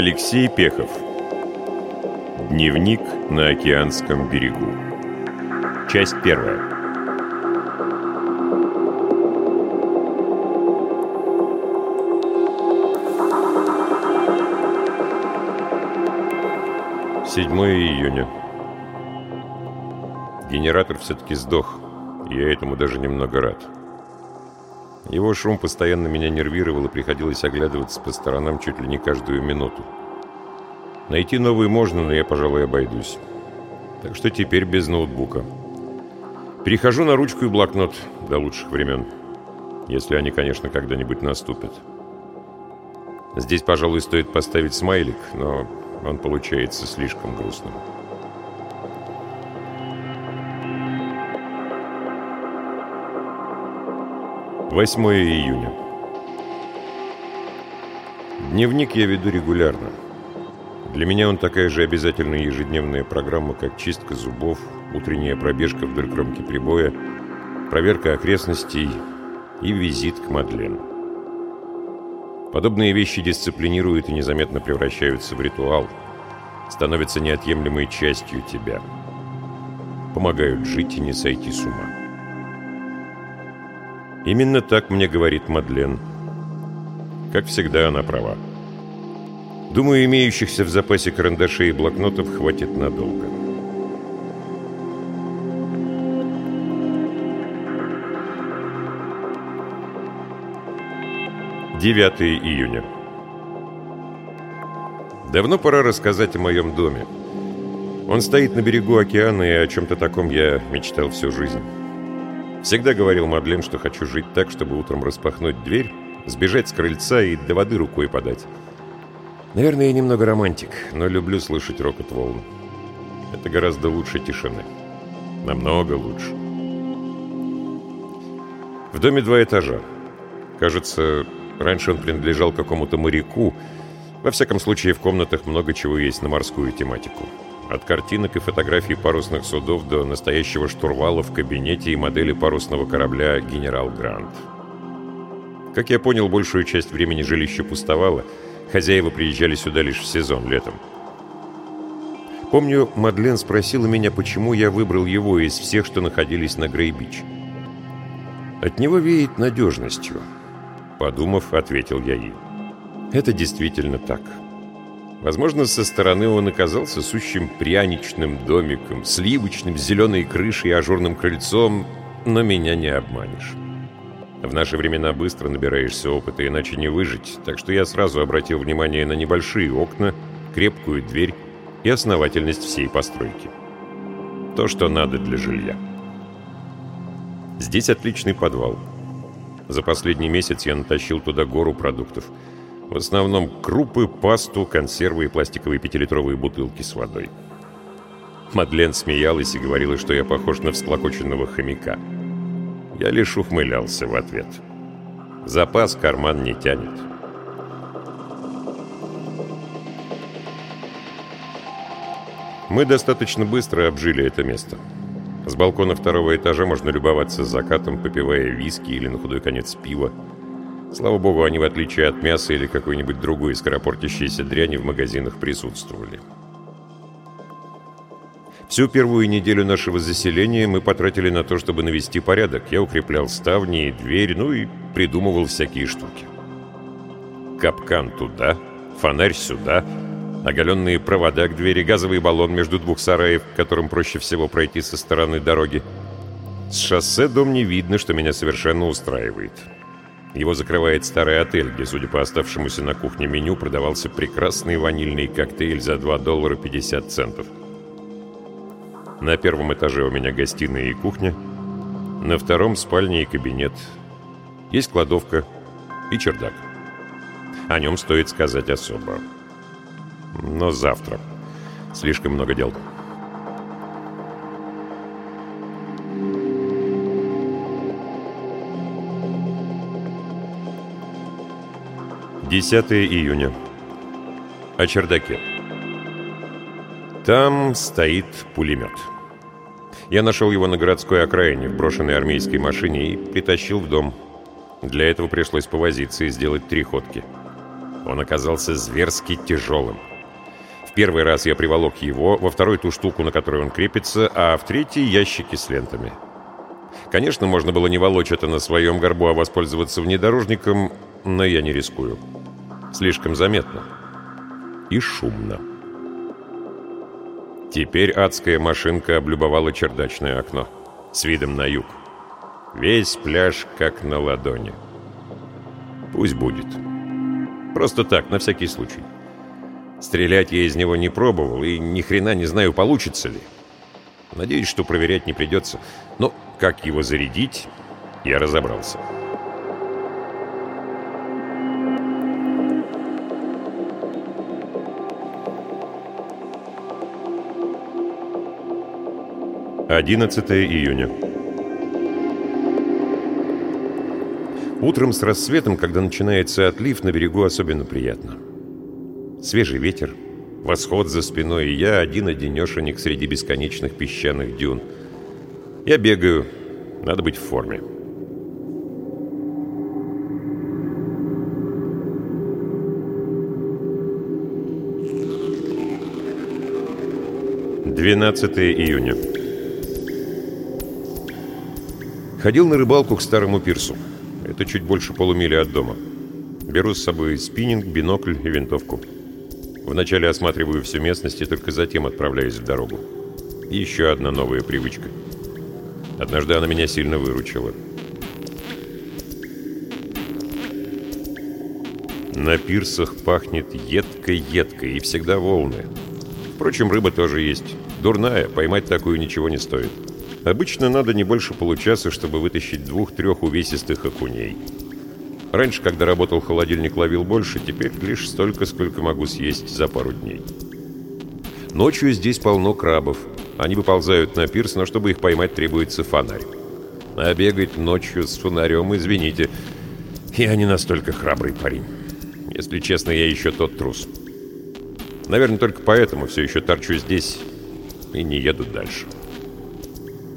Алексей Пехов. Дневник на океанском берегу. Часть первая. Седьмое июня. Генератор все-таки сдох, я этому даже немного рад. Его шум постоянно меня нервировал, и приходилось оглядываться по сторонам чуть ли не каждую минуту. Найти новый можно, но я, пожалуй, обойдусь. Так что теперь без ноутбука. Перехожу на ручку и блокнот до лучших времен. Если они, конечно, когда-нибудь наступят. Здесь, пожалуй, стоит поставить смайлик, но он получается слишком грустным. 8 июня. Дневник я веду регулярно. Для меня он такая же обязательная ежедневная программа, как чистка зубов, утренняя пробежка вдоль кромки прибоя, проверка окрестностей и визит к Мадлен. Подобные вещи дисциплинируют и незаметно превращаются в ритуал, становятся неотъемлемой частью тебя. Помогают жить и не сойти с ума. Именно так мне говорит Мадлен. Как всегда, она права. Думаю, имеющихся в запасе карандашей и блокнотов хватит надолго. Девятое июня. Давно пора рассказать о моем доме. Он стоит на берегу океана, и о чем-то таком я мечтал всю жизнь. Всегда говорил Мадлен, что хочу жить так, чтобы утром распахнуть дверь, сбежать с крыльца и до воды рукой подать. Наверное, я немного романтик, но люблю слышать рокот волн. Это гораздо лучше тишины. Намного лучше. В доме два этажа. Кажется, раньше он принадлежал какому-то моряку. Во всяком случае, в комнатах много чего есть на морскую тематику. От картинок и фотографий парусных судов до настоящего штурвала в кабинете и модели парусного корабля «Генерал Грант». Как я понял, большую часть времени жилище пустовало. Хозяева приезжали сюда лишь в сезон, летом. Помню, Мадлен спросила меня, почему я выбрал его из всех, что находились на Грей-Бич. От него веет надежностью. Подумав, ответил я ей. Это действительно так. Возможно, со стороны он оказался сущим пряничным домиком, сливочным, с зеленой крышей и ажурным крыльцом, но меня не обманешь. В наши времена быстро набираешься опыта, иначе не выжить, так что я сразу обратил внимание на небольшие окна, крепкую дверь и основательность всей постройки. То, что надо для жилья. Здесь отличный подвал. За последний месяц я натащил туда гору продуктов – в основном крупы, пасту, консервы и пластиковые пятилитровые бутылки с водой. Мадлен смеялась и говорила, что я похож на всклокоченного хомяка. Я лишь ухмылялся в ответ. Запас карман не тянет. Мы достаточно быстро обжили это место. С балкона второго этажа можно любоваться закатом, попивая виски или на худой конец пива. Слава богу, они, в отличие от мяса или какой-нибудь другой скоропортящейся дряни, в магазинах присутствовали. Всю первую неделю нашего заселения мы потратили на то, чтобы навести порядок. Я укреплял ставни и дверь, ну и придумывал всякие штуки. Капкан туда, фонарь сюда, оголенные провода к двери, газовый баллон между двух сараев, которым проще всего пройти со стороны дороги. С шоссе дом не видно, что меня совершенно устраивает. Его закрывает старый отель, где, судя по оставшемуся на кухне меню, продавался прекрасный ванильный коктейль за 2 доллара 50 центов. На первом этаже у меня гостиная и кухня. На втором спальня и кабинет. Есть кладовка и чердак. О нем стоит сказать особо. Но завтра. Слишком много дел. 10 июня. О чердаке. Там стоит пулемет. Я нашел его на городской окраине в брошенной армейской машине и притащил в дом. Для этого пришлось повозиться и сделать три ходки. Он оказался зверски тяжелым. В первый раз я приволок его, во второй ту штуку, на которой он крепится, а в третий — ящики с лентами. Конечно, можно было не волочь это на своем горбу, а воспользоваться внедорожником, но я не рискую. Слишком заметно. И шумно. Теперь адская машинка облюбовала чердачное окно с видом на юг. Весь пляж как на ладони. Пусть будет. Просто так, на всякий случай. Стрелять я из него не пробовал, и ни хрена не знаю, получится ли. Надеюсь, что проверять не придется. Но как его зарядить, я разобрался. Одиннадцатое июня. Утром с рассветом, когда начинается отлив, на берегу особенно приятно. Свежий ветер, восход за спиной, и я один-одинешенек среди бесконечных песчаных дюн. Я бегаю, надо быть в форме. Двенадцатое июня. Ходил на рыбалку к старому пирсу. Это чуть больше полумили от дома. Беру с собой спиннинг, бинокль и винтовку. Вначале осматриваю всю местность и только затем отправляюсь в дорогу. И еще одна новая привычка. Однажды она меня сильно выручила. На пирсах пахнет едко-едко и всегда волны. Впрочем, рыба тоже есть. Дурная, поймать такую ничего не стоит. Обычно надо не больше получаса, чтобы вытащить двух-трех увесистых окуней. Раньше, когда работал холодильник, ловил больше, теперь лишь столько, сколько могу съесть за пару дней. Ночью здесь полно крабов. Они выползают на пирс, но чтобы их поймать, требуется фонарь. А бегать ночью с фонарем, извините, я не настолько храбрый парень. Если честно, я еще тот трус. Наверное, только поэтому все еще торчу здесь и не еду дальше.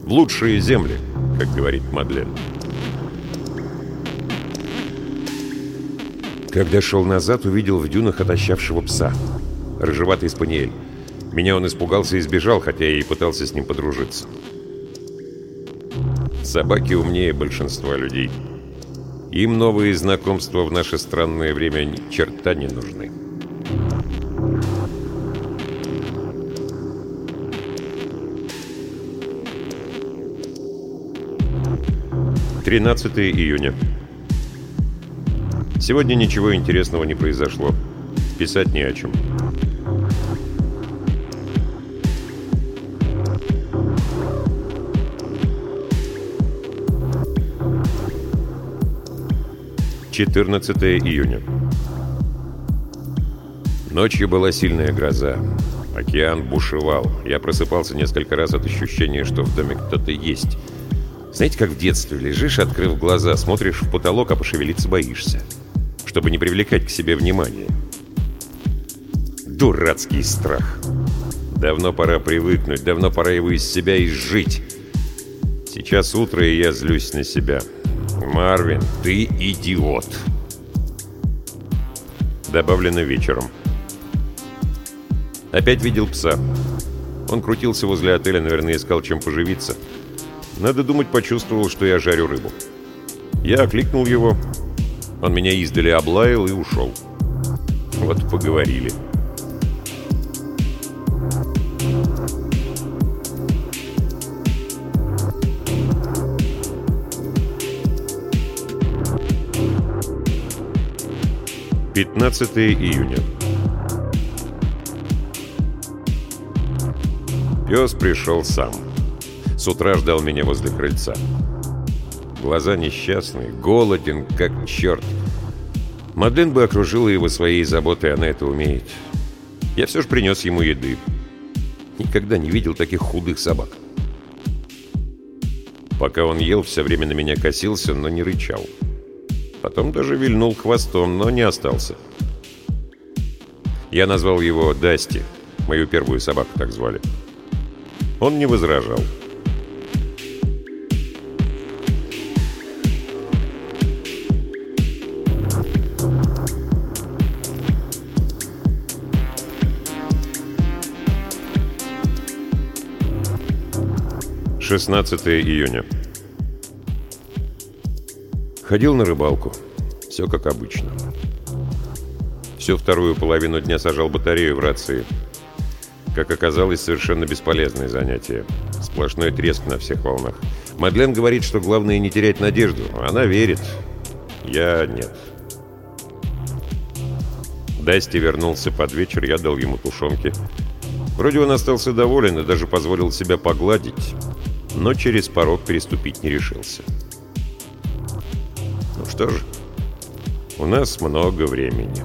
В лучшие земли, как говорит Мадлен. Когда шел назад, увидел в дюнах отощавшего пса. Рыжеватый спаниель. Меня он испугался и сбежал, хотя я и пытался с ним подружиться. Собаки умнее большинства людей. Им новые знакомства в наше странное время черта не нужны. 13 июня. Сегодня ничего интересного не произошло. Писать не о чем. Четырнадцатое июня. Ночью была сильная гроза. Океан бушевал. Я просыпался несколько раз от ощущения, что в доме кто-то есть — знаете, как в детстве лежишь, открыв глаза, смотришь в потолок, а пошевелиться боишься, чтобы не привлекать к себе внимания. Дурацкий страх. Давно пора привыкнуть, давно пора его из себя изжить. Сейчас утро, и я злюсь на себя. Марвин, ты идиот. Добавлено вечером. Опять видел пса. Он крутился возле отеля, наверное, искал чем поживиться. Надо думать, почувствовал, что я жарю рыбу. Я окликнул его. Он меня издали облаял и ушел. Вот поговорили. Пятнадцатое июня. Пес пришел сам. С утра ждал меня возле крыльца. Глаза несчастные, голоден, как черт. Мадлен бы окружила его своей заботой, она это умеет. Я все же принес ему еды. Никогда не видел таких худых собак. Пока он ел, все время на меня косился, но не рычал. Потом даже вильнул хвостом, но не остался. Я назвал его Дасти, мою первую собаку так звали. Он не возражал. 16 июня. Ходил на рыбалку. Все как обычно. Всю вторую половину дня сажал батарею в рации. Как оказалось, совершенно бесполезное занятие. Сплошной треск на всех волнах. Мадлен говорит, что главное не терять надежду. Она верит. Я нет. Дасти вернулся под вечер, я дал ему тушенки. Вроде он остался доволен и даже позволил себя погладить, но через порог переступить не решился. Ну что же, у нас много времени.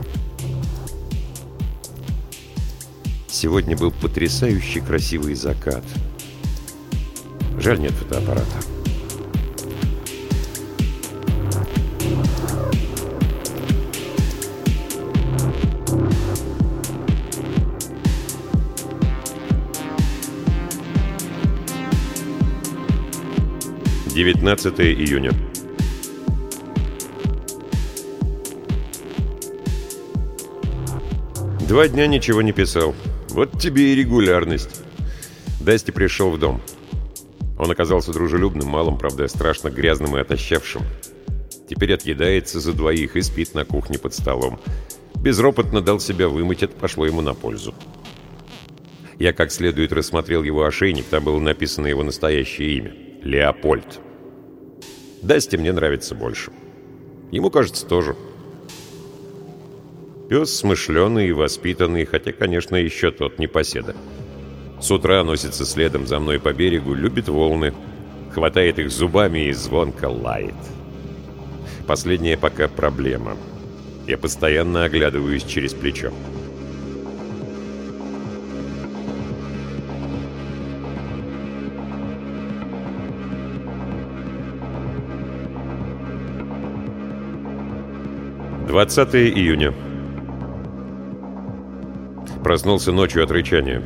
Сегодня был потрясающе красивый закат. Жаль, нет фотоаппарата. Девятнадцатое июня. Два дня ничего не писал. Вот тебе и регулярность. Дасти пришел в дом. Он оказался дружелюбным, малым, правда, страшно грязным и отощавшим. Теперь отъедается за двоих и спит на кухне под столом. Безропотно дал себя вымыть, это пошло ему на пользу. Я как следует рассмотрел его ошейник, там было написано его настоящее имя — Леопольд. Дасти мне нравится больше. Ему, кажется, тоже. Пес смышленый и воспитанный, хотя, конечно, еще тот непоседа. С утра носится следом за мной по берегу, любит волны, хватает их зубами и звонко лает. Последняя пока проблема. Я постоянно оглядываюсь через плечо. Двадцатое июня. Проснулся ночью от рычания.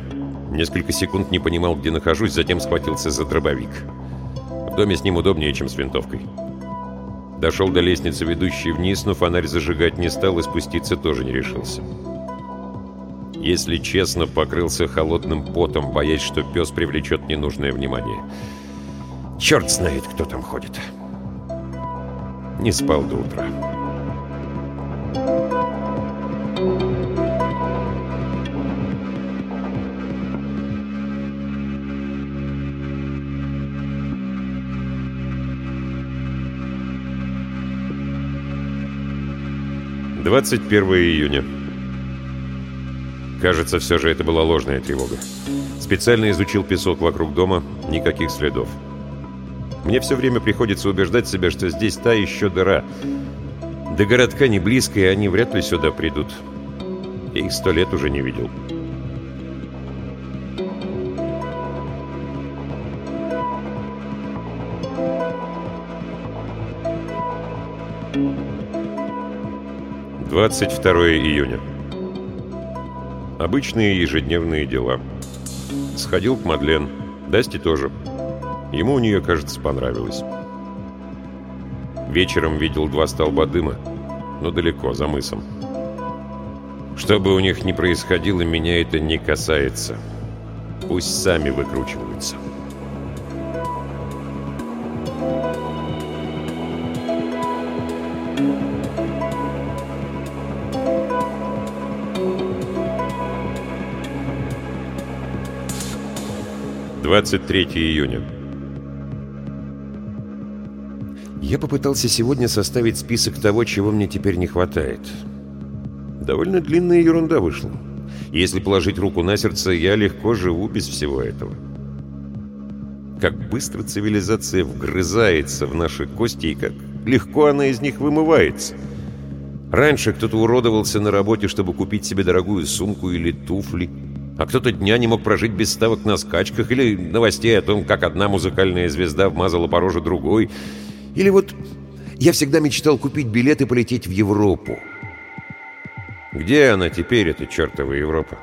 Несколько секунд не понимал, где нахожусь, затем схватился за дробовик. В доме с ним удобнее, чем с винтовкой. Дошел до лестницы, ведущей вниз, но фонарь зажигать не стал и спуститься тоже не решился. Если честно, покрылся холодным потом, боясь, что пес привлечет ненужное внимание. Черт знает, кто там ходит. Не спал до утра. Двадцать первое июня. Кажется, все же это была ложная тревога. Специально изучил песок вокруг дома, никаких следов. Мне все время приходится убеждать себя, что здесь та еще дыра. До городка не близко, и они вряд ли сюда придут. Я их сто лет уже не видел. Двадцать второе июня. Обычные ежедневные дела. Сходил к Мадлен. Дасти тоже. Ему у нее, кажется, понравилось. Вечером видел два столба дыма, но далеко, за мысом. Что бы у них ни происходило, меня это не касается. Пусть сами выкручиваются. Двадцать третье июня. Я попытался сегодня составить список того, чего мне теперь не хватает. Довольно длинная ерунда вышла. Если положить руку на сердце, я легко живу без всего этого. Как быстро цивилизация вгрызается в наши кости и как легко она из них вымывается. Раньше кто-то уродовался на работе, чтобы купить себе дорогую сумку или туфли, а кто-то дня не мог прожить без ставок на скачках или новостей о том, как одна музыкальная звезда вмазала по роже другой — или вот я всегда мечтал купить билет и полететь в Европу. Где она теперь, эта чертова Европа?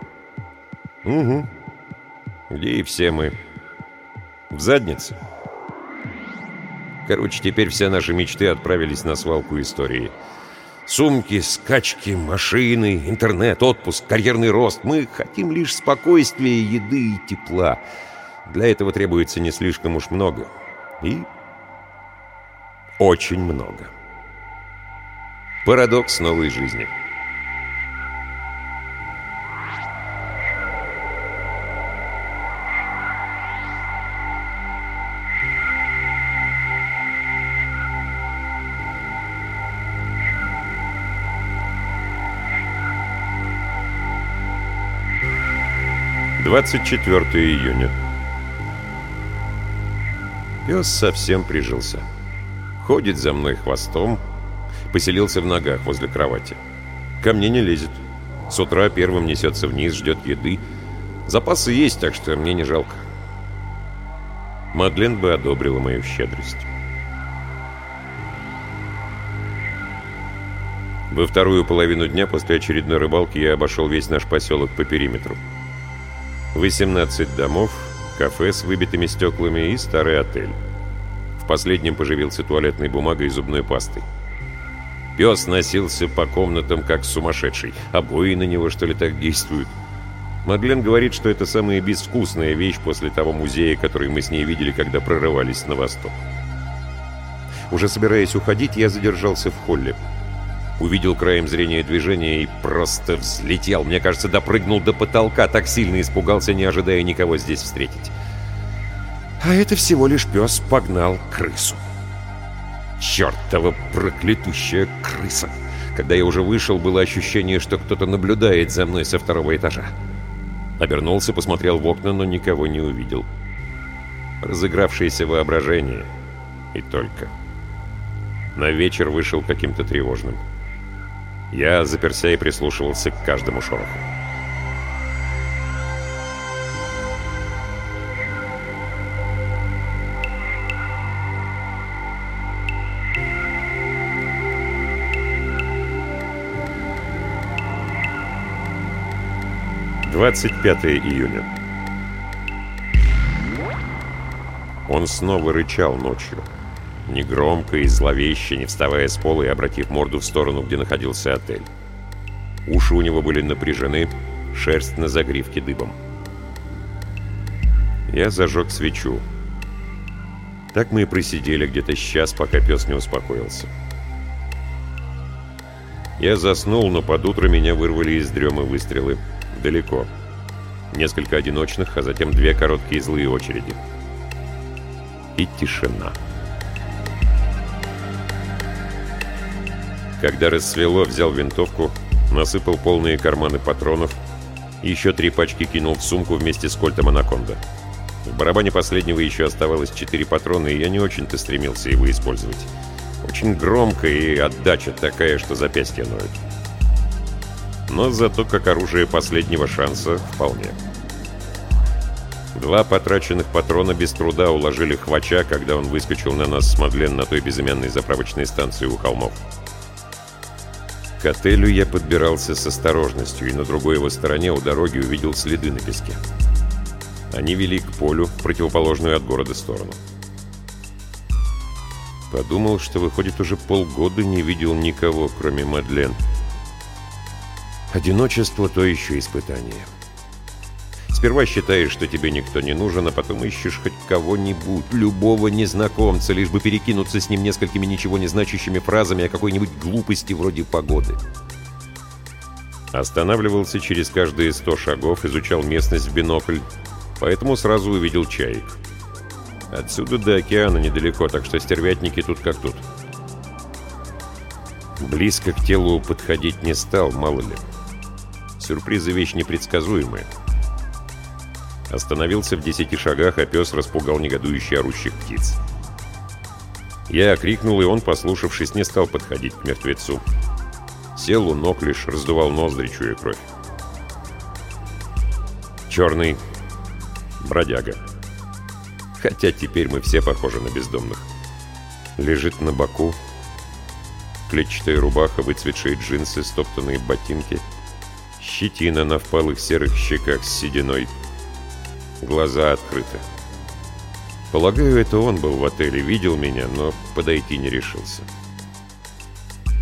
Угу. Где и все мы. В заднице. Короче, теперь все наши мечты отправились на свалку истории. Сумки, скачки, машины, интернет, отпуск, карьерный рост. Мы хотим лишь спокойствия, еды и тепла. Для этого требуется не слишком уж много. И очень много. Парадокс новой жизни. Двадцать четвертое июня. Пес совсем прижился. Ходит за мной хвостом, поселился в ногах возле кровати. Ко мне не лезет. С утра первым несется вниз, ждет еды. Запасы есть, так что мне не жалко. Мадлен бы одобрила мою щедрость. Во вторую половину дня после очередной рыбалки я обошел весь наш поселок по периметру. 18 домов, кафе с выбитыми стеклами и старый отель. В последнем поживился туалетной бумагой и зубной пастой. Пес носился по комнатам, как сумасшедший. Обои на него, что ли, так действуют? Мадлен говорит, что это самая безвкусная вещь после того музея, который мы с ней видели, когда прорывались на восток. Уже собираясь уходить, я задержался в холле. Увидел краем зрения движения и просто взлетел. Мне кажется, допрыгнул до потолка, так сильно испугался, не ожидая никого здесь встретить. А это всего лишь пес погнал крысу. Чертова проклятущая крыса! Когда я уже вышел, было ощущение, что кто-то наблюдает за мной со второго этажа. Обернулся, посмотрел в окна, но никого не увидел. Разыгравшееся воображение. И только. На вечер вышел каким-то тревожным. Я заперся и прислушивался к каждому шороху. Двадцать пятое июня. Он снова рычал ночью. Негромко и зловеще, не вставая с пола и обратив морду в сторону, где находился отель. Уши у него были напряжены, шерсть на загривке дыбом. Я зажег свечу. Так мы и просидели где-то час, пока пес не успокоился. Я заснул, но под утро меня вырвали из дремы выстрелы. Далеко. Несколько одиночных, а затем две короткие злые очереди. И тишина. Когда рассвело, взял винтовку, насыпал полные карманы патронов, еще три пачки кинул в сумку вместе с кольтом «Анаконда». В барабане последнего еще оставалось четыре патрона, и я не очень-то стремился его использовать. Очень громко и отдача такая, что запястья ноют. Но зато как оружие последнего шанса вполне. Два потраченных патрона без труда уложили хвача, когда он выскочил на нас с Мадлен на той безымянной заправочной станции у холмов. К отелю я подбирался с осторожностью и на другой его стороне у дороги увидел следы на песке. Они вели к полю, в противоположную от города сторону. Подумал, что, выходит, уже полгода не видел никого, кроме Мадлен. Одиночество — то еще испытание. Сперва считаешь, что тебе никто не нужен, а потом ищешь хоть кого-нибудь, любого незнакомца, лишь бы перекинуться с ним несколькими ничего не значащими фразами о какой-нибудь глупости вроде погоды. Останавливался через каждые сто шагов, изучал местность в бинокль, поэтому сразу увидел чаек. Отсюда до океана недалеко, так что стервятники тут как тут. Близко к телу подходить не стал, мало ли. Сюрпризы — вещь непредсказуемая. Остановился в десяти шагах, а пес распугал негодующий орущих птиц. Я окрикнул, и он, послушавшись, не стал подходить к мертвецу. Сел у ног лишь, раздувал ноздри, чуя кровь. Черный бродяга. Хотя теперь мы все похожи на бездомных. Лежит на боку. Клетчатая рубаха, выцветшие джинсы, стоптанные ботинки. Щетина на впалых серых щеках с сединой — глаза открыты. Полагаю, это он был в отеле, видел меня, но подойти не решился.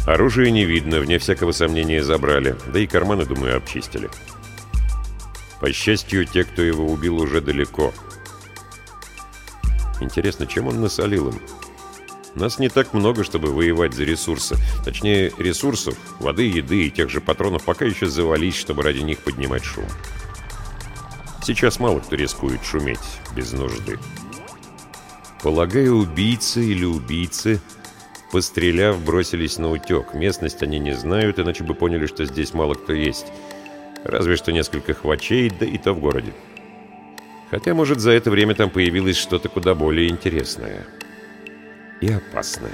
Оружие не видно, вне всякого сомнения забрали, да и карманы, думаю, обчистили. По счастью, те, кто его убил, уже далеко. Интересно, чем он насолил им? Нас не так много, чтобы воевать за ресурсы. Точнее, ресурсов, воды, еды и тех же патронов пока еще завались, чтобы ради них поднимать шум. Сейчас мало кто рискует шуметь без нужды. Полагаю, убийцы или убийцы, постреляв, бросились на утек. Местность они не знают, иначе бы поняли, что здесь мало кто есть. Разве что несколько хвачей, да и то в городе. Хотя, может, за это время там появилось что-то куда более интересное. И опасное.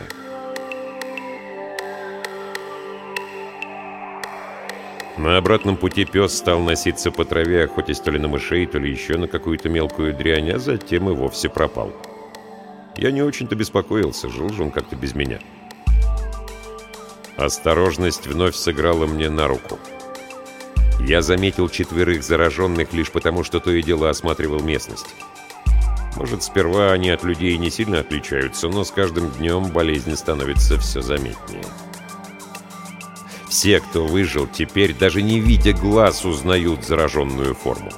На обратном пути пес стал носиться по траве, охотясь то ли на мышей, то ли еще на какую-то мелкую дрянь, а затем и вовсе пропал. Я не очень-то беспокоился, жил же он как-то без меня. Осторожность вновь сыграла мне на руку. Я заметил четверых зараженных лишь потому, что то и дело осматривал местность. Может, сперва они от людей не сильно отличаются, но с каждым днем болезнь становится все заметнее. Все, кто выжил, теперь, даже не видя глаз, узнают зараженную форму.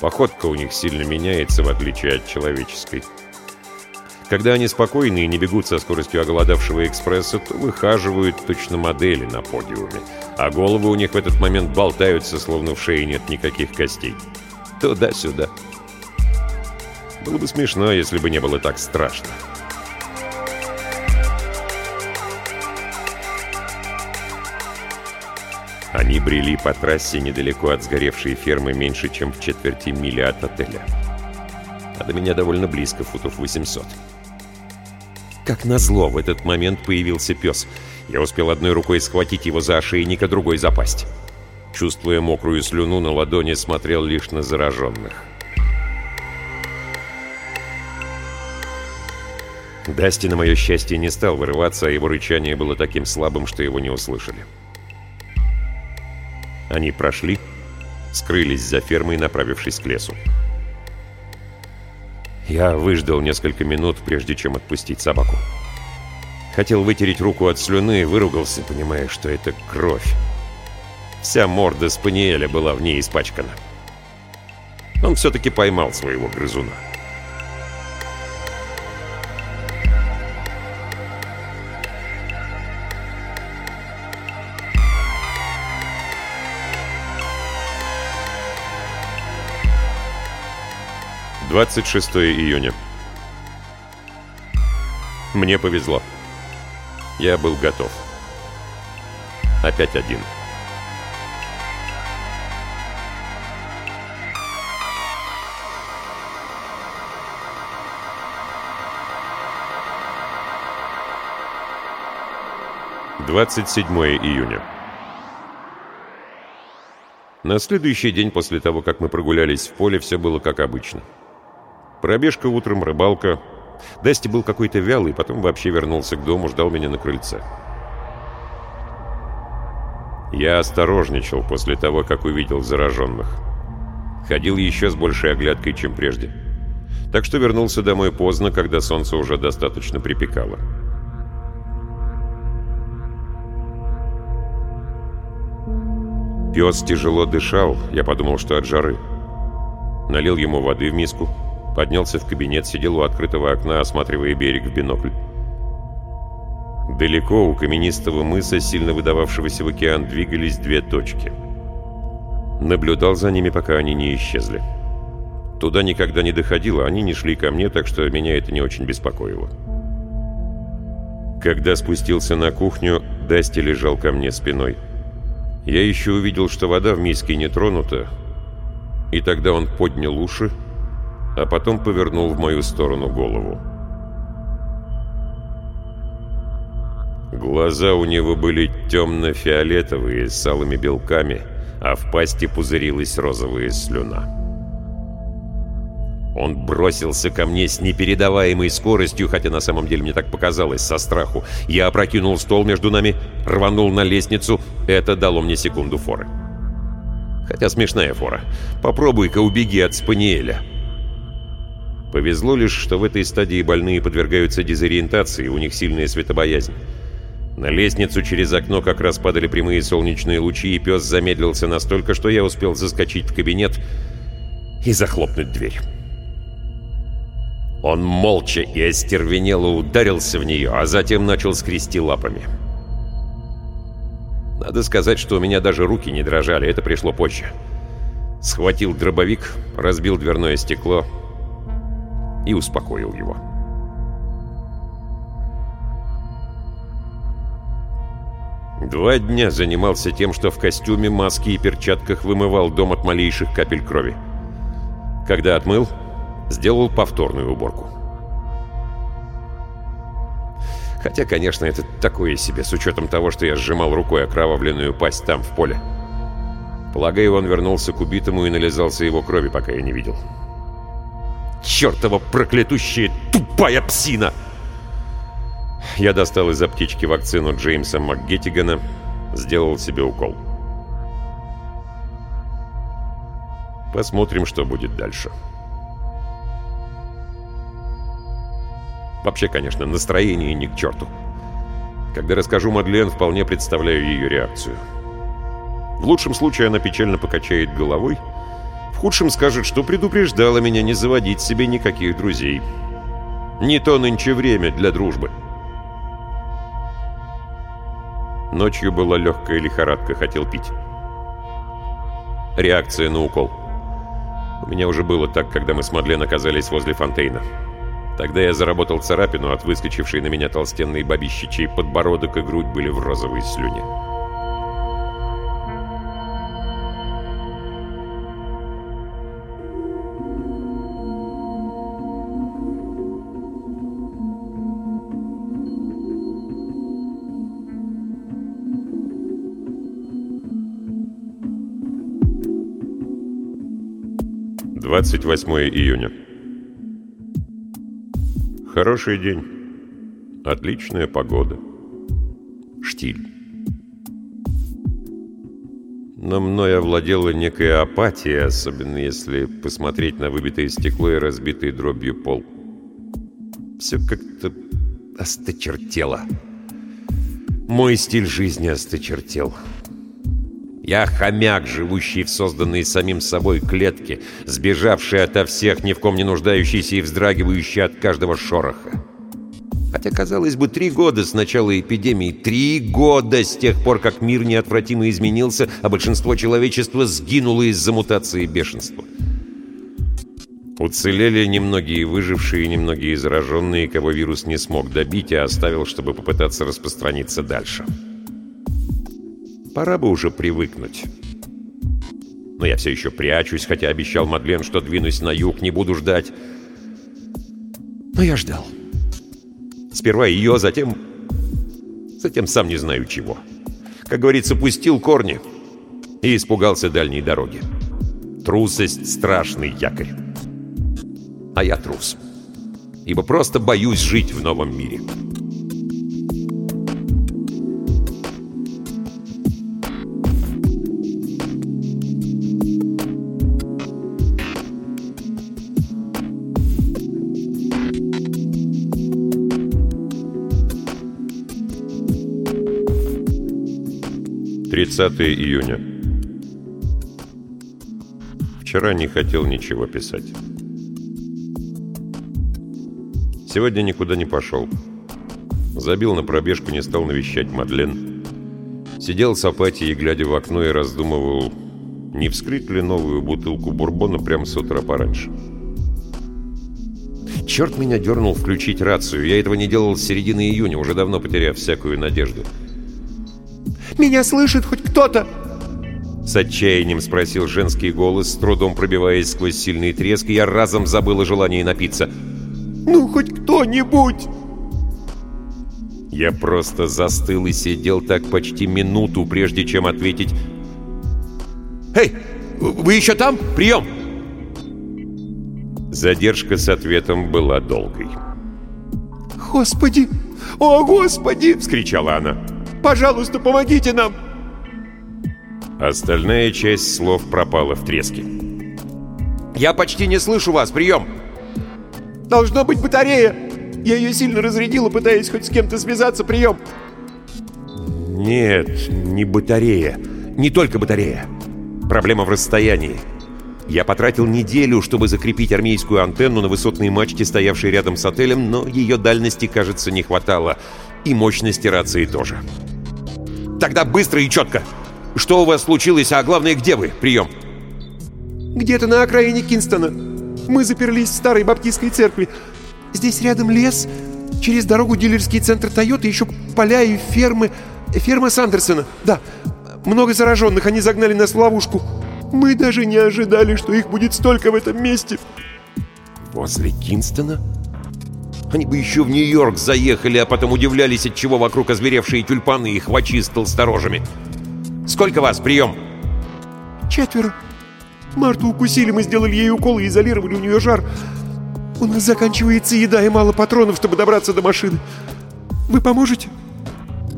Походка у них сильно меняется, в отличие от человеческой. Когда они спокойны и не бегут со скоростью оголодавшего экспресса, то выхаживают точно модели на подиуме, а головы у них в этот момент болтаются, словно в шее нет никаких костей. Туда-сюда. Было бы смешно, если бы не было так страшно. Они брели по трассе недалеко от сгоревшей фермы меньше, чем в четверти мили от отеля. А до меня довольно близко, футов 800. Как назло, в этот момент появился пес. Я успел одной рукой схватить его за ошейник, а другой запасть. Чувствуя мокрую слюну на ладони, смотрел лишь на зараженных. Дасти, на мое счастье, не стал вырываться, а его рычание было таким слабым, что его не услышали. Они прошли, скрылись за фермой, направившись к лесу. Я выждал несколько минут, прежде чем отпустить собаку. Хотел вытереть руку от слюны и выругался, понимая, что это кровь. Вся морда Спаниеля была в ней испачкана. Он все-таки поймал своего грызуна. 26 июня. Мне повезло. Я был готов. Опять один. Двадцать седьмое июня. На следующий день после того, как мы прогулялись в поле, все было как обычно. Пробежка утром, рыбалка. Дасти был какой-то вялый, потом вообще вернулся к дому, ждал меня на крыльце. Я осторожничал после того, как увидел зараженных. Ходил еще с большей оглядкой, чем прежде. Так что вернулся домой поздно, когда солнце уже достаточно припекало. Пес тяжело дышал, я подумал, что от жары. Налил ему воды в миску, Поднялся в кабинет, сидел у открытого окна, осматривая берег в бинокль. Далеко у каменистого мыса, сильно выдававшегося в океан, двигались две точки. Наблюдал за ними, пока они не исчезли. Туда никогда не доходило, они не шли ко мне, так что меня это не очень беспокоило. Когда спустился на кухню, Дасти лежал ко мне спиной. Я еще увидел, что вода в миске не тронута, и тогда он поднял уши, а потом повернул в мою сторону голову. Глаза у него были темно-фиолетовые, с алыми белками, а в пасти пузырилась розовая слюна. Он бросился ко мне с непередаваемой скоростью, хотя на самом деле мне так показалось, со страху. Я опрокинул стол между нами, рванул на лестницу. Это дало мне секунду форы. Хотя смешная фора. Попробуй-ка убеги от Спаниеля. Повезло лишь, что в этой стадии больные подвергаются дезориентации, у них сильная светобоязнь. На лестницу через окно как раз падали прямые солнечные лучи, и пес замедлился настолько, что я успел заскочить в кабинет и захлопнуть дверь. Он молча и остервенело ударился в нее, а затем начал скрести лапами. Надо сказать, что у меня даже руки не дрожали, это пришло позже. Схватил дробовик, разбил дверное стекло и успокоил его. Два дня занимался тем, что в костюме, маске и перчатках вымывал дом от малейших капель крови. Когда отмыл, сделал повторную уборку. Хотя, конечно, это такое себе, с учетом того, что я сжимал рукой окровавленную пасть там, в поле. Полагаю, он вернулся к убитому и нализался его крови, пока я не видел. Чертова проклятущая тупая псина! Я достал из аптечки вакцину Джеймса МакГеттигана, сделал себе укол. Посмотрим, что будет дальше. Вообще, конечно, настроение ни к черту. Когда расскажу Мадлен, вполне представляю ее реакцию. В лучшем случае она печально покачает головой, худшем скажет, что предупреждала меня не заводить себе никаких друзей. Не то нынче время для дружбы. Ночью была легкая лихорадка, хотел пить. Реакция на укол. У меня уже было так, когда мы с Мадлен оказались возле фонтейна. Тогда я заработал царапину от выскочившей на меня толстенной бабищи, чей подбородок и грудь были в розовой слюне. Двадцать восьмое июня. Хороший день. Отличная погода. Штиль. Но мной овладела некая апатия, особенно если посмотреть на выбитое стекло и разбитый дробью пол. Все как-то осточертело. Мой стиль жизни осточертел. Я хомяк, живущий в созданной самим собой клетке, сбежавший ото всех, ни в ком не нуждающийся и вздрагивающий от каждого шороха. Хотя, казалось бы, три года с начала эпидемии, три года с тех пор, как мир неотвратимо изменился, а большинство человечества сгинуло из-за мутации бешенства. Уцелели немногие выжившие, немногие зараженные, кого вирус не смог добить, а оставил, чтобы попытаться распространиться дальше. — Пора бы уже привыкнуть. Но я все еще прячусь, хотя обещал Мадлен, что двинусь на юг, не буду ждать. Но я ждал. Сперва ее, затем... Затем сам не знаю чего. Как говорится, пустил корни и испугался дальней дороги. Трусость — страшный якорь. А я трус. Ибо просто боюсь жить в новом мире. Тридцатое июня. Вчера не хотел ничего писать. Сегодня никуда не пошел. Забил на пробежку, не стал навещать Мадлен. Сидел с апатией, глядя в окно и раздумывал, не вскрыть ли новую бутылку бурбона прямо с утра пораньше. Черт меня дернул включить рацию. Я этого не делал с середины июня, уже давно потеряв всякую надежду. Меня слышит хоть кто-то?» С отчаянием спросил женский голос, с трудом пробиваясь сквозь сильный треск, я разом забыл о желании напиться. «Ну, хоть кто-нибудь!» Я просто застыл и сидел так почти минуту, прежде чем ответить «Эй, вы еще там? Прием!» Задержка с ответом была долгой. «Господи! О, Господи!» — вскричала она. Пожалуйста, помогите нам!» Остальная часть слов пропала в треске. «Я почти не слышу вас! Прием!» «Должна быть батарея! Я ее сильно разрядила, пытаясь хоть с кем-то связаться! Прием!» «Нет, не батарея. Не только батарея. Проблема в расстоянии. Я потратил неделю, чтобы закрепить армейскую антенну на высотной мачте, стоявшей рядом с отелем, но ее дальности, кажется, не хватало. И мощности рации тоже. «Тогда быстро и четко! Что у вас случилось, а главное, где вы? Прием!» «Где-то на окраине Кинстона. Мы заперлись в старой баптистской церкви. Здесь рядом лес, через дорогу дилерский центр Тойота, еще поля и фермы. Ферма Сандерсона, да. Много зараженных, они загнали нас в ловушку. Мы даже не ожидали, что их будет столько в этом месте. Возле Кинстона? Они бы еще в Нью-Йорк заехали, а потом удивлялись, от чего вокруг озверевшие тюльпаны и хвачи с толсторожами. Сколько вас? Прием! Четверо. Марту укусили, мы сделали ей укол и изолировали у нее жар. У нас заканчивается еда и мало патронов, чтобы добраться до машины. Вы поможете?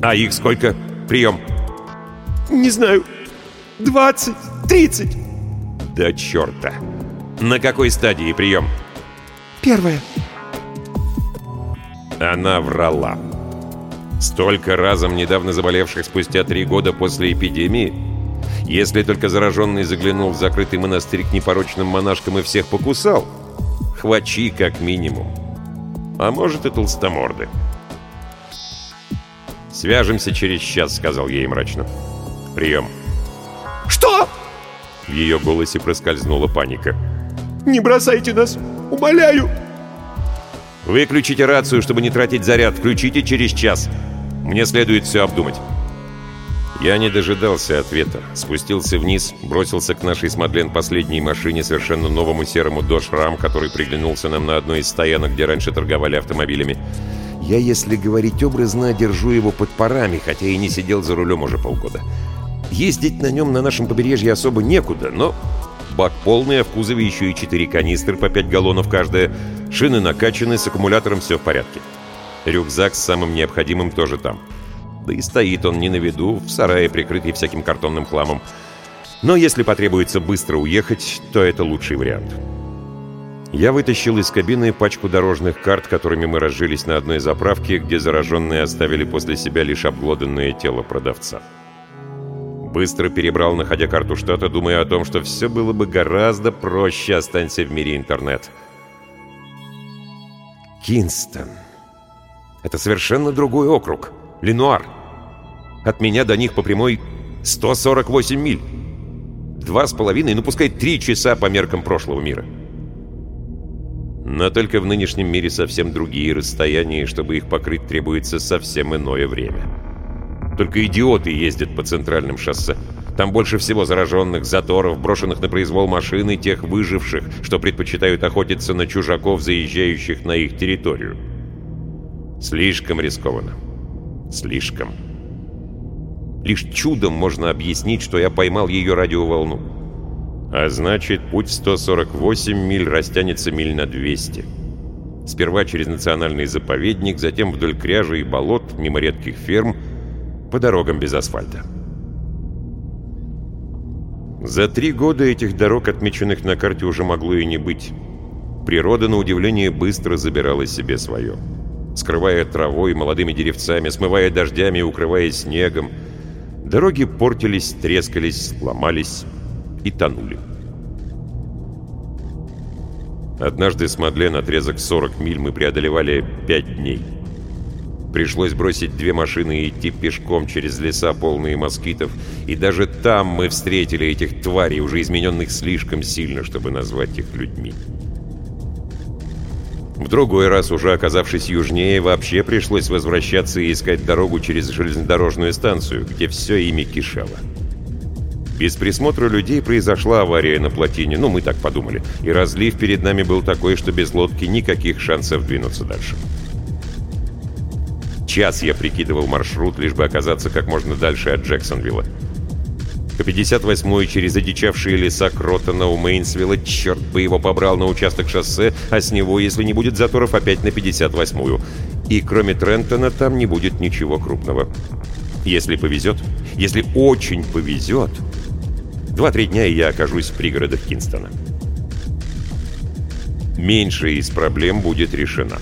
А их сколько? Прием. Не знаю. Двадцать. Тридцать. Да черта. На какой стадии прием? Первая. Она врала. Столько разом недавно заболевших спустя три года после эпидемии? Если только зараженный заглянул в закрытый монастырь к непорочным монашкам и всех покусал? Хвачи как минимум. А может и толстоморды. «Свяжемся через час», — сказал ей мрачно. «Прием». «Что?» В ее голосе проскользнула паника. «Не бросайте нас! Умоляю!» «Выключите рацию, чтобы не тратить заряд. Включите через час. Мне следует все обдумать». Я не дожидался ответа. Спустился вниз, бросился к нашей с последней машине, совершенно новому серому Dodge Ram, который приглянулся нам на одной из стоянок, где раньше торговали автомобилями. Я, если говорить образно, держу его под парами, хотя и не сидел за рулем уже полгода. Ездить на нем на нашем побережье особо некуда, но бак полный, а в кузове еще и 4 канистры по 5 галлонов каждая. Шины накачаны, с аккумулятором все в порядке. Рюкзак с самым необходимым тоже там. Да и стоит он не на виду, в сарае, прикрытый всяким картонным хламом. Но если потребуется быстро уехать, то это лучший вариант. Я вытащил из кабины пачку дорожных карт, которыми мы разжились на одной заправке, где зараженные оставили после себя лишь обглоданное тело продавца. Быстро перебрал, находя карту штата, думая о том, что все было бы гораздо проще, останься в мире интернет. Кинстон. Это совершенно другой округ. Ленуар. От меня до них по прямой 148 миль. Два с половиной, ну пускай три часа по меркам прошлого мира. Но только в нынешнем мире совсем другие расстояния, и чтобы их покрыть, требуется совсем иное время. Только идиоты ездят по центральным шоссе. Там больше всего зараженных, заторов, брошенных на произвол машин и тех выживших, что предпочитают охотиться на чужаков, заезжающих на их территорию. Слишком рискованно. Слишком. Лишь чудом можно объяснить, что я поймал ее радиоволну. А значит, путь 148 миль растянется миль на 200. Сперва через национальный заповедник, затем вдоль кряжи и болот, мимо редких ферм, по дорогам без асфальта. За три года этих дорог, отмеченных на карте, уже могло и не быть. Природа, на удивление, быстро забирала себе свое. Скрывая травой, молодыми деревцами, смывая дождями укрывая снегом, дороги портились, трескались, ломались и тонули. Однажды с Мадлен отрезок 40 миль мы преодолевали 5 дней. Пришлось бросить две машины и идти пешком через леса, полные москитов. И даже там мы встретили этих тварей, уже измененных слишком сильно, чтобы назвать их людьми. В другой раз, уже оказавшись южнее, вообще пришлось возвращаться и искать дорогу через железнодорожную станцию, где все ими кишело. Без присмотра людей произошла авария на плотине, ну мы так подумали, и разлив перед нами был такой, что без лодки никаких шансов двинуться дальше. Час я прикидывал маршрут, лишь бы оказаться как можно дальше от Джексонвилла. По 58-й через одичавшие леса Кротона у Мейнсвилла, черт бы его побрал на участок шоссе, а с него, если не будет заторов, опять на 58-ю. И кроме Трентона там не будет ничего крупного. Если повезет, если очень повезет, два-три дня и я окажусь в пригородах Кинстона. Меньшая из проблем будет решена.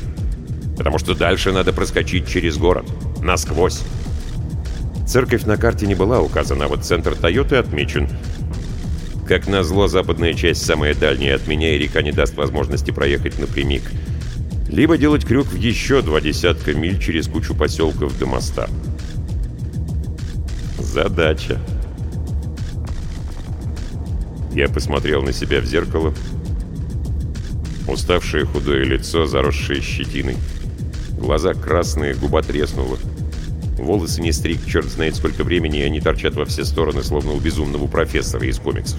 Потому что дальше надо проскочить через город. Насквозь. Церковь на карте не была указана, а вот центр Тойоты отмечен. Как назло, западная часть самая дальняя от меня, и река не даст возможности проехать напрямик. Либо делать крюк в еще два десятка миль через кучу поселков до моста. Задача. Я посмотрел на себя в зеркало. Уставшее худое лицо, заросшее щетиной. Глаза красные, губа треснула. Волосы не стриг, черт знает сколько времени, и они торчат во все стороны, словно у безумного профессора из комиксов.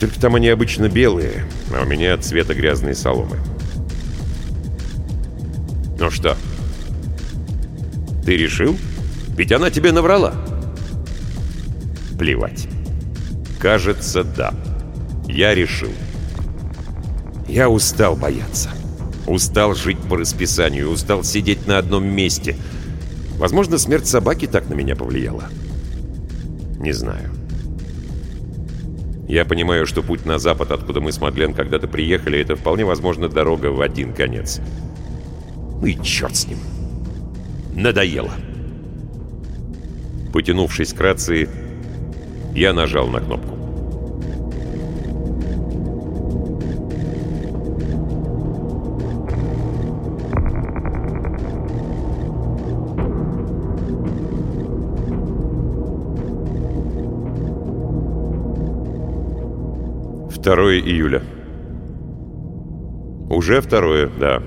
Только там они обычно белые, а у меня цвета грязной соломы. Ну что? Ты решил? Ведь она тебе наврала. Плевать. Кажется, да. Я решил. Я устал бояться. Устал жить по расписанию, устал сидеть на одном месте — Возможно, смерть собаки так на меня повлияла. Не знаю. Я понимаю, что путь на запад, откуда мы с Мадлен когда-то приехали, это вполне возможно дорога в один конец. Ну и черт с ним. Надоело. Потянувшись к рации, я нажал на кнопку. Второе июля. Уже второе, да.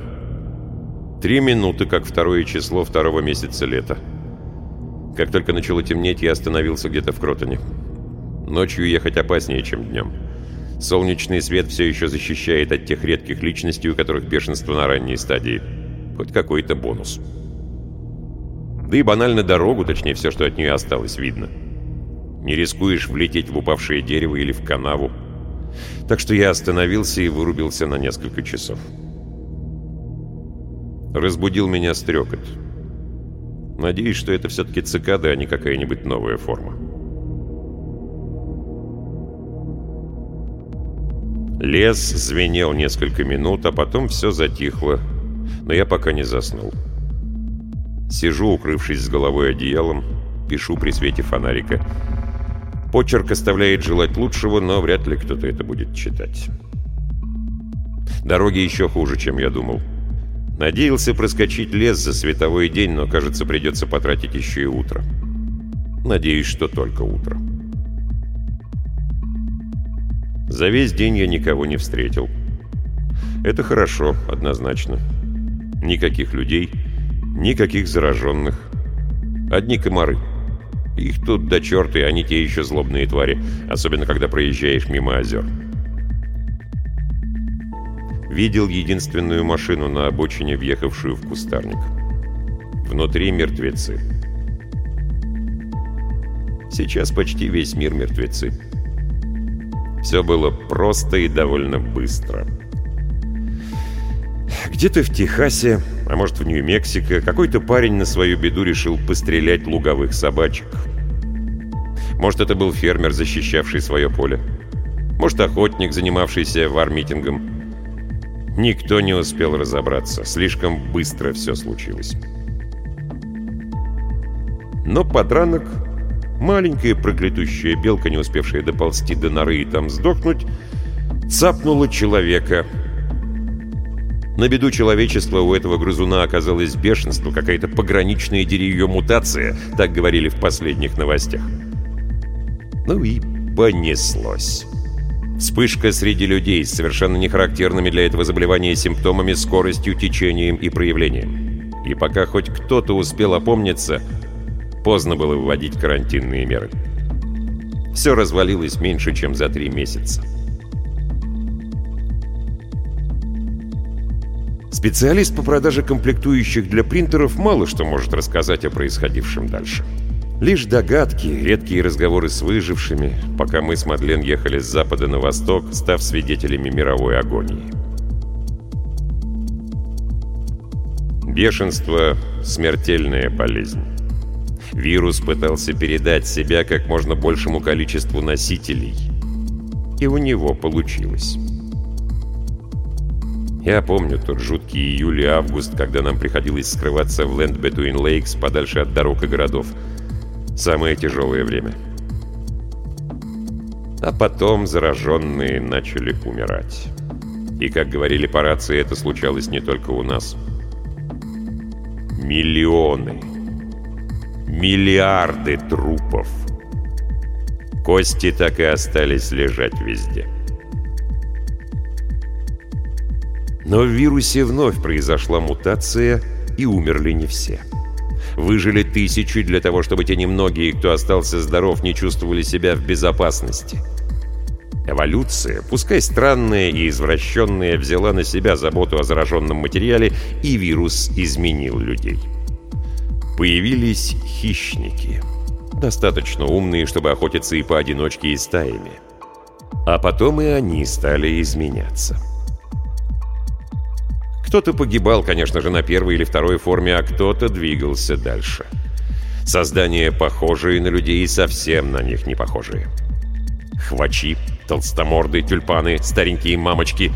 Три минуты, как второе число второго месяца лета. Как только начало темнеть, я остановился где-то в Кротоне. Ночью ехать опаснее, чем днем. Солнечный свет все еще защищает от тех редких личностей, у которых бешенство на ранней стадии. Хоть какой-то бонус. Да и банально дорогу, точнее все, что от нее осталось, видно. Не рискуешь влететь в упавшее дерево или в канаву. Так что я остановился и вырубился на несколько часов. Разбудил меня стрекот. Надеюсь, что это все-таки цикады, а не какая-нибудь новая форма. Лес звенел несколько минут, а потом все затихло, но я пока не заснул. Сижу, укрывшись с головой одеялом, пишу при свете фонарика — Почерк оставляет желать лучшего, но вряд ли кто-то это будет читать. Дороги еще хуже, чем я думал. Надеялся проскочить лес за световой день, но, кажется, придется потратить еще и утро. Надеюсь, что только утро. За весь день я никого не встретил. Это хорошо, однозначно. Никаких людей, никаких зараженных. Одни комары. Их тут до черта, и они те еще злобные твари, особенно когда проезжаешь мимо озер. Видел единственную машину на обочине, въехавшую в кустарник. Внутри мертвецы. Сейчас почти весь мир мертвецы. Все было просто и довольно быстро. Где-то в Техасе а может в Нью-Мексико, какой-то парень на свою беду решил пострелять луговых собачек. Может, это был фермер, защищавший свое поле. Может, охотник, занимавшийся вармитингом. Никто не успел разобраться. Слишком быстро все случилось. Но подранок, маленькая проклятущая белка, не успевшая доползти до норы и там сдохнуть, цапнула человека — на беду человечества у этого грызуна оказалось бешенство, какая-то пограничная деревья мутация, так говорили в последних новостях. Ну и понеслось. Вспышка среди людей с совершенно нехарактерными для этого заболевания симптомами, скоростью, течением и проявлением. И пока хоть кто-то успел опомниться, поздно было вводить карантинные меры. Все развалилось меньше, чем за три месяца. Специалист по продаже комплектующих для принтеров мало что может рассказать о происходившем дальше. Лишь догадки, редкие разговоры с выжившими, пока мы с Мадлен ехали с запада на восток, став свидетелями мировой агонии. Бешенство — смертельная болезнь. Вирус пытался передать себя как можно большему количеству носителей. И у него получилось. Я помню тот жуткий июль и август, когда нам приходилось скрываться в Land Between Lakes подальше от дорог и городов. Самое тяжелое время. А потом зараженные начали умирать. И, как говорили по рации, это случалось не только у нас. Миллионы, миллиарды трупов. Кости так и остались лежать везде. Но в вирусе вновь произошла мутация, и умерли не все. Выжили тысячи для того, чтобы те немногие, кто остался здоров, не чувствовали себя в безопасности. Эволюция, пускай странная и извращенная, взяла на себя заботу о зараженном материале, и вирус изменил людей. Появились хищники. Достаточно умные, чтобы охотиться и поодиночке, и стаями. А потом и они стали изменяться. Кто-то погибал, конечно же, на первой или второй форме, а кто-то двигался дальше. Создания похожие на людей и совсем на них не похожие. Хвачи, толстоморды, тюльпаны, старенькие мамочки.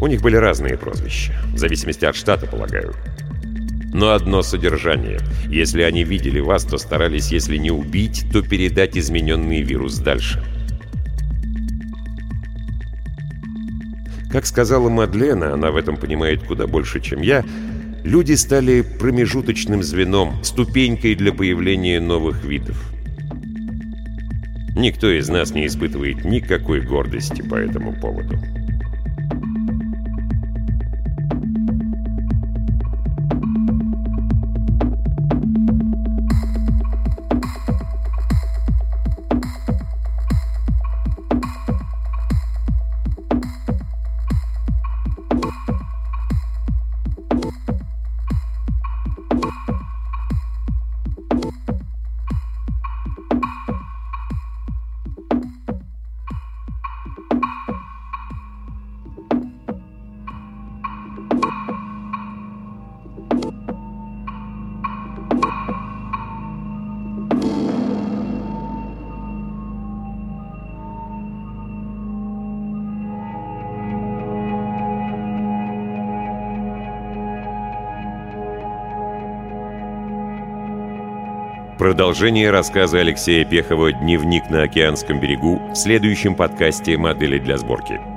У них были разные прозвища, в зависимости от штата, полагаю. Но одно содержание. Если они видели вас, то старались, если не убить, то передать измененный вирус дальше. Как сказала Мадлена, она в этом понимает куда больше, чем я, люди стали промежуточным звеном, ступенькой для появления новых видов. Никто из нас не испытывает никакой гордости по этому поводу. Продолжение рассказа Алексея Пехова «Дневник на океанском берегу» в следующем подкасте «Модели для сборки».